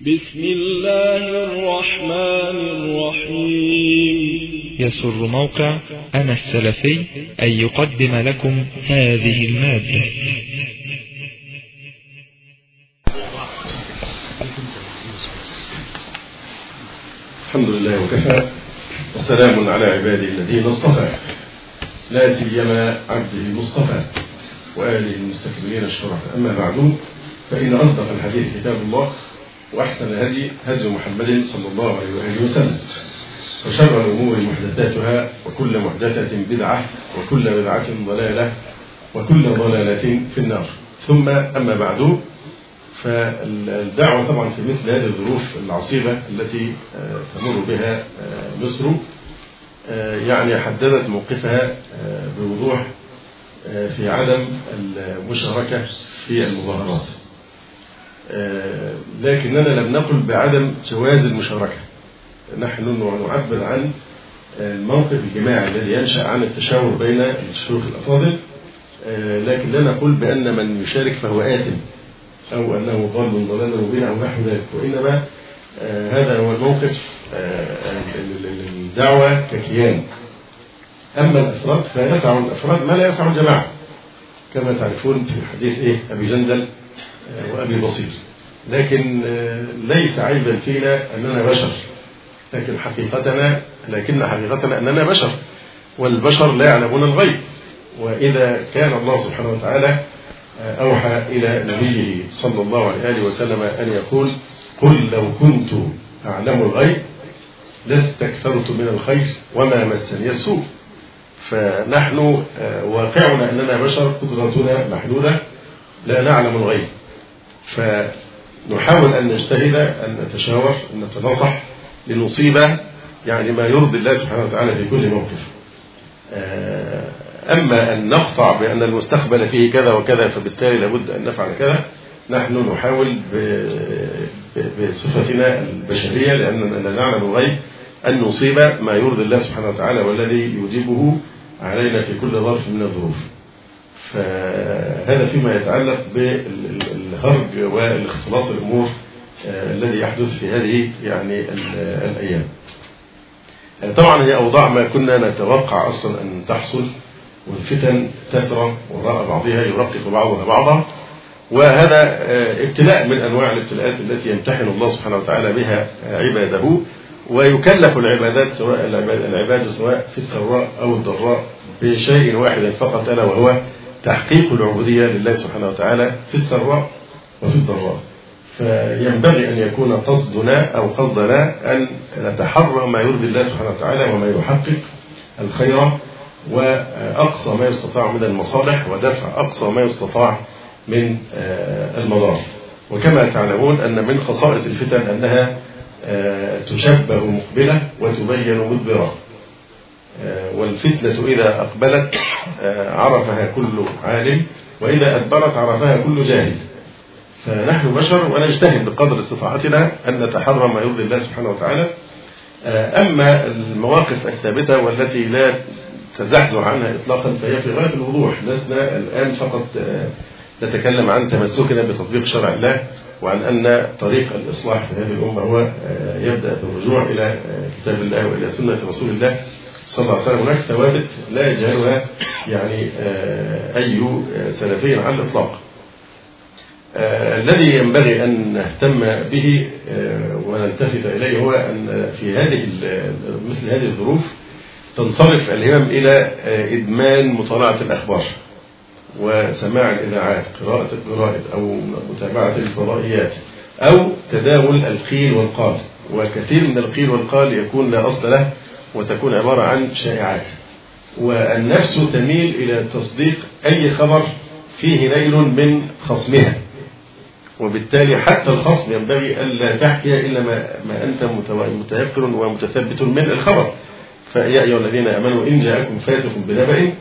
بسم الله الرحمن الرحيم. يسر موقع أنا السلفي أن يقدم لكم هذه المادة. الحمد لله وكفى وسلام على عباده الذين اصطفى. لا سيما عبده المصطفى وآله المستكبرين الشرفاء أما بعد فإن أصدق الحديث كتاب الله وأحسن الهدي هدي محمد صلى الله عليه وآله وسلم. وشر الأمور محدثاتها وكل محدثة بدعة وكل بدعة ضلالة وكل ضلالة في النار. ثم أما بعد فالدعوة طبعا في مثل هذه الظروف العصيبة التي تمر بها مصر يعني حددت موقفها بوضوح في عدم المشاركة في المظاهرات لكننا لم نقل بعدم جواز المشاركة. نحن نعبر عن الموقف الجماعي الذي ينشأ عن التشاور بين الشيوخ الأفاضل. لكن لا نقول بأن من يشارك فهو آثم أو أنه ضال ضلالا مبينا أو نحو ذلك. وإنما هذا هو الموقف الدعوة ككيان. أما الأفراد فيسع الأفراد ما لا يسع الجماعة. كما تعرفون في حديث إيه أبي جندل وأبي بصير لكن ليس عيبا فينا أننا بشر. لكن حقيقتنا لكن حقيقتنا أننا بشر. والبشر لا يعلمون الغيب. وإذا كان الله سبحانه وتعالى أوحى إلى نبيه صلى الله عليه وسلم أن يقول قل لو كنت أعلم الغيب لاستكثرت من الخير وما مسني السوء. فنحن واقعنا أننا بشر قدرتنا محدودة لا نعلم الغيب. فنحاول أن نجتهد أن نتشاور أن نتناصح لنصيب يعني ما يرضي الله سبحانه وتعالى في كل موقف. أما أن نقطع بأن المستقبل فيه كذا وكذا فبالتالي لابد أن نفعل كذا نحن نحاول بصفتنا البشرية لأننا نعلم الغيب أن نصيب ما يرضي الله سبحانه وتعالى والذي يوجبه علينا في كل ظرف من الظروف. فهذا فيما يتعلق بالهرج والاختلاط الأمور الذي يحدث في هذه يعني الأيام. طبعا هي أوضاع ما كنا نتوقع أصلا أن تحصل والفتن تترى وراء بعضها يرقق بعضها بعضا. وهذا ابتلاء من أنواع الابتلاءات التي يمتحن الله سبحانه وتعالى بها عباده. ويكلف العبادات سواء العباد سواء في السراء أو الضراء بشيء واحد فقط ألا وهو تحقيق العبودية لله سبحانه وتعالى في السراء وفي الضراء. فينبغي أن يكون قصدنا أو قصدنا أن نتحرى ما يرضي الله سبحانه وتعالى وما يحقق الخير وأقصى ما يستطاع من المصالح ودفع أقصى ما يستطاع من المضار. وكما تعلمون أن من خصائص الفتن أنها تشبه مقبلة وتبين مدبرة. والفتنة إذا أقبلت عرفها كل عالم وإذا أدبرت عرفها كل جاهل. فنحن بشر ونجتهد بقدر استطاعتنا أن نتحرى ما يرضي الله سبحانه وتعالى. أما المواقف الثابتة والتي لا تزحزح عنها إطلاقا فهي في غاية الوضوح. لسنا الآن فقط نتكلم عن تمسكنا بتطبيق شرع الله وعن أن طريق الإصلاح في هذه الأمة هو يبدأ بالرجوع إلى كتاب الله وإلى سنة رسول الله. صلى الله عليه وسلم. هناك ثوابت لا يجهلها يعني أي سلفي على الإطلاق. الذي ينبغي أن نهتم به ونلتفت إليه هو أن في هذه مثل هذه الظروف تنصرف الهمم إلى إدمان مطالعة الأخبار وسماع الإذاعات قراءة الجرائد أو متابعة الفضائيات أو تداول القيل والقال. وكثير من القيل والقال يكون لا أصل له وتكون عبارة عن شائعات. والنفس تميل إلى تصديق أي خبر فيه نيل من خصمها. وبالتالي حتى الخصم ينبغي ألا تحكي إلا ما, ما أنت متيقن ومتثبت من الخبر. فيا أيها الذين آمنوا إن جاءكم فاسق بنبأ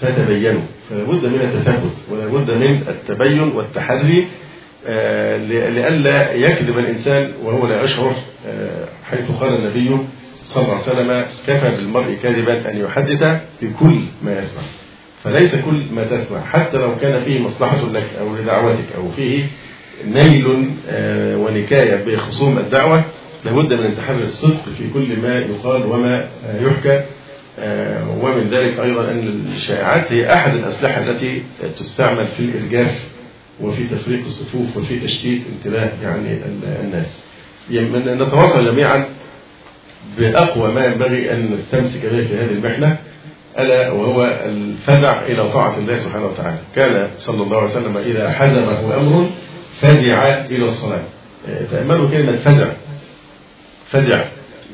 فتبينوا. فلا بد من التثبت ولا بد من التبين والتحري لئلا يكذب الإنسان وهو لا يشعر حيث قال النبي صلى الله عليه وسلم كفى بالمرء كذبا أن يحدث بكل ما يسمع. فليس كل ما تسمع حتى لو كان فيه مصلحة لك أو لدعوتك أو فيه نيل ونكاية بخصوم الدعوة لابد من انتحار الصدق في كل ما يقال وما يحكى. ومن ذلك أيضا أن الشائعات هي أحد الأسلحة التي تستعمل في الإرجاف وفي تفريق الصفوف وفي تشتيت انتباه يعني الناس. نتواصل جميعا بأقوى ما ينبغي أن نستمسك به في هذه المحنة ألا وهو الفزع إلى طاعة الله سبحانه وتعالى. كان صلى الله عليه وسلم إذا حزمه أمر فزع إلى الصلاة. تأملوا كلمة فزع. فزع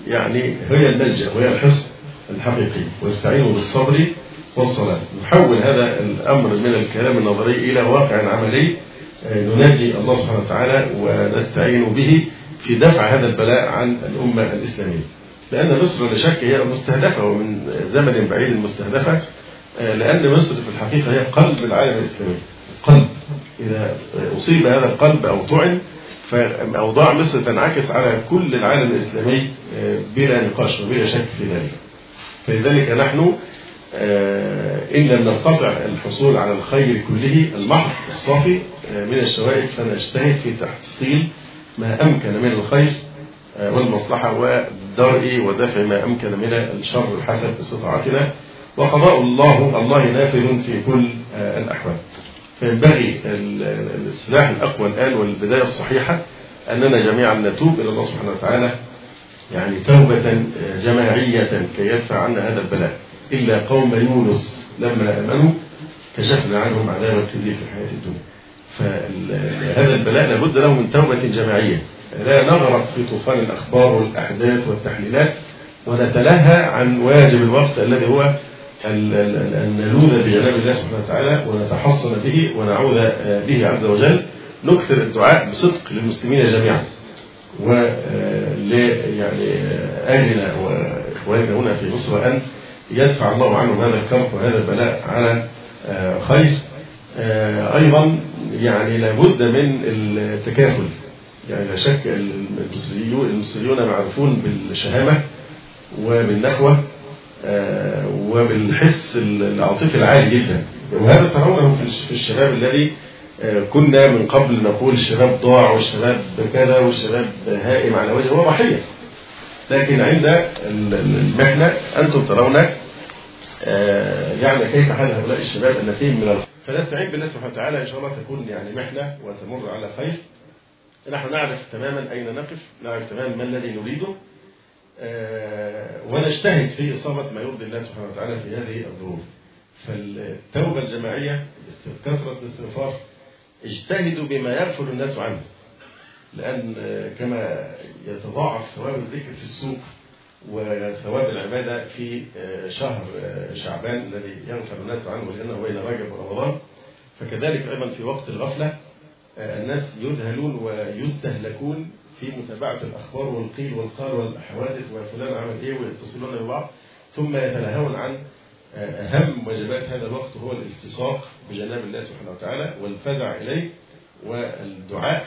يعني هي الملجأ وهي الحصن الحقيقي. واستعينوا بالصبر والصلاة. نحول هذا الأمر من الكلام النظري إلى واقع عملي. نناجي الله سبحانه وتعالى ونستعين به في دفع هذا البلاء عن الأمة الإسلامية. لأن مصر لا شك هي مستهدفة ومن زمن بعيد مستهدفة لأن مصر في الحقيقة هي قلب العالم الإسلامي. قلب. إذا أصيب هذا القلب أو طعن فأوضاع مصر تنعكس على كل العالم الإسلامي بلا نقاش وبلا شك في ذلك. فلذلك نحن إن لم نستطع الحصول على الخير كله المحض الصافي من الشوائب فنجتهد في تحصيل ما أمكن من الخير والمصلحة ودرء ودفع ما أمكن من الشر حسب استطاعتنا وقضاء الله الله نافذ في كل الأحوال. فينبغي السلاح الأقوى الآن والبداية الصحيحة أننا جميعا نتوب إلى الله سبحانه وتعالى يعني توبة جماعية كي يدفع عنا هذا البلاء. إلا قوم يونس لما آمنوا كشفنا عنهم عذاب الخزي في الحياة الدنيا. فهذا البلاء لابد له من توبة جماعية. لا نغرق في طوفان الأخبار والأحداث والتحليلات ونتلهى عن واجب الوقت الذي هو أن نلوذ بجلال الله سبحانه وتعالى ونتحصن به ونعوذ به عز وجل. نكثر الدعاء بصدق للمسلمين جميعا. ول يعني أهلنا وإخواننا هنا في مصر أن يدفع الله عنهم هذا الكرب وهذا البلاء على خير. أيضا يعني لابد من التكافل. يعني لا شك المصريون المصريون معروفون بالشهامة وبالنخوة وبالحس العاطفي العالي جدا. وهذا ترونه في الشباب الذي كنا من قبل نقول الشباب ضاع والشباب كذا والشباب هائم على وجهه هو ضحية لكن عند المحنة أنتم ترون يعني كيف حال هؤلاء الشباب الذين من الخير فنستعين بالله سبحانه وتعالى إن شاء الله تكون يعني محنة وتمر على خير. نحن نعرف تماما أين نقف نعرف تماما ما الذي نريده ونجتهد في إصابة ما يرضي الله سبحانه وتعالى في هذه الظروف. فالتوبة الجماعية كثرة الاستغفار اجتهدوا بما يغفل الناس عنه. لأن كما يتضاعف ثواب الذكر في السوق وثواب العبادة في شهر شعبان الذي يغفل الناس عنه لأنه بين رجب ورمضان فكذلك أيضا في وقت الغفلة الناس يذهلون ويستهلكون في متابعة الأخبار والقيل والقال والحوادث وفلان عمل إيه ويتصلون ببعض ثم يتلهون عن أهم وجبات هذا الوقت هو الالتصاق بجناب الله سبحانه وتعالى والفزع إليه والدعاء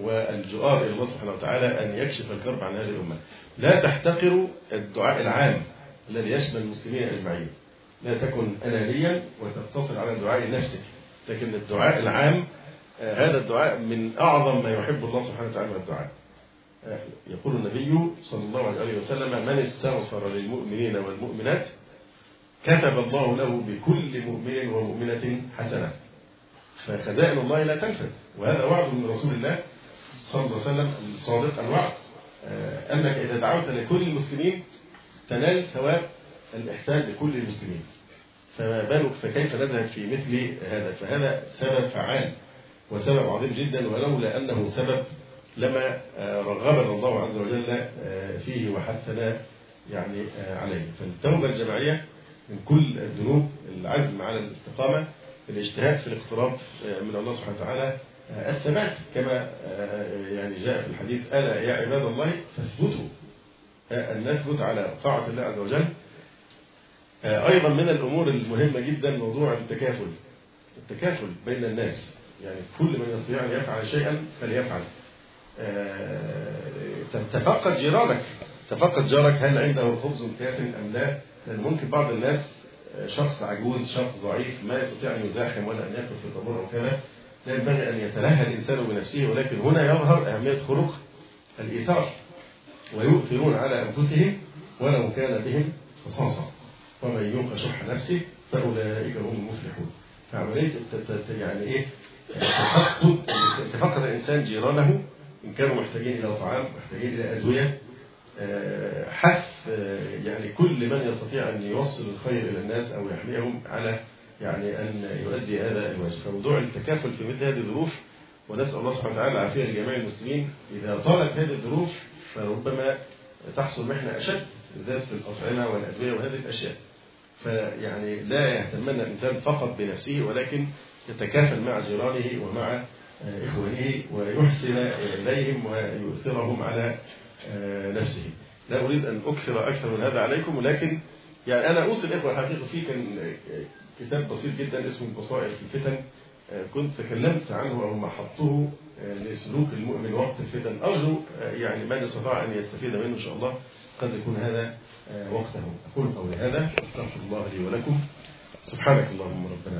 والجؤار إلى الله سبحانه وتعالى أن يكشف الكرب عن هذه الأمة. لا تحتقروا الدعاء العام الذي يشمل المسلمين أجمعين. لا تكن أنانيا وتقتصر على دعاء نفسك لكن الدعاء العام هذا الدعاء من أعظم ما يحب الله سبحانه وتعالى الدعاء. يقول النبي صلى الله عليه وسلم من استغفر للمؤمنين والمؤمنات كتب الله له بكل مؤمن ومؤمنة حسنة. فخزائن الله لا تنفد. وهذا وعد من رسول الله صلى الله عليه وسلم الصادق الوعد. أنك إذا دعوت لكل المسلمين تنال ثواب الإحسان لكل المسلمين. فما بالك فكيف نذهب في مثل هذا؟ فهذا سبب فعال. وسبب عظيم جدا ولولا أنه سبب لما رغبنا الله عز وجل فيه وحثنا يعني عليه. فالتوبة الجماعية من كل الذنوب العزم على الاستقامة الاجتهاد في الاقتراب من الله سبحانه وتعالى الثبات. كما يعني جاء في الحديث ألا يا عباد الله فاثبتوا أن نثبت على طاعة الله عز وجل. أيضا من الأمور المهمة جدا موضوع التكافل التكافل بين الناس. يعني كل من يستطيع أن يفعل شيئا فليفعل. تفقد جيرانك. تفقد جارك هل عنده خبز كاف أم لا؟ لأن ممكن بعض الناس شخص عجوز شخص ضعيف ما يستطيع أن يزاحم ولا أن يأكل في طابور أو كذا. لا ينبغي أن يتلهى الإنسان بنفسه ولكن هنا يظهر أهمية خلق الإيثار. ويؤثرون على أنفسهم ولو كان بهم خصاصة ومن يوق شح نفسه فأولئك هم المفلحون. فعملية يعني إيه؟ تفقد الإنسان جيرانه إن كانوا محتاجين إلى طعام محتاجين إلى أدوية آه، حث آه، يعني كل من يستطيع أن يوصل الخير إلى الناس أو يحميهم على يعني أن يؤدي هذا الواجب فموضوع التكافل في مثل هذه الظروف ونسأل الله سبحانه وتعالى العافية لجميع المسلمين إذا طالت هذه الظروف فربما تحصل محنة أشد بالذات في الأطعمة والأدوية وهذه الأشياء. فيعني لا يهتمن الإنسان فقط بنفسه ولكن يتكافل مع جيرانه ومع إخوانه ويحسن إليهم ويؤثرهم على نفسه. لا أريد أن أكثر أكثر من هذا عليكم ولكن يعني أنا أوصي الإخوة الحقيقة في كان كتاب بسيط جدا اسمه البصائر في الفتن كنت تكلمت عنه أو ما حطه لسلوك المؤمن وقت الفتن. أرجو يعني من استطاع أن يستفيد منه إن شاء الله قد يكون هذا وقته. أقول قولي هذا أستغفر الله لي ولكم. سبحانك اللهم ربنا.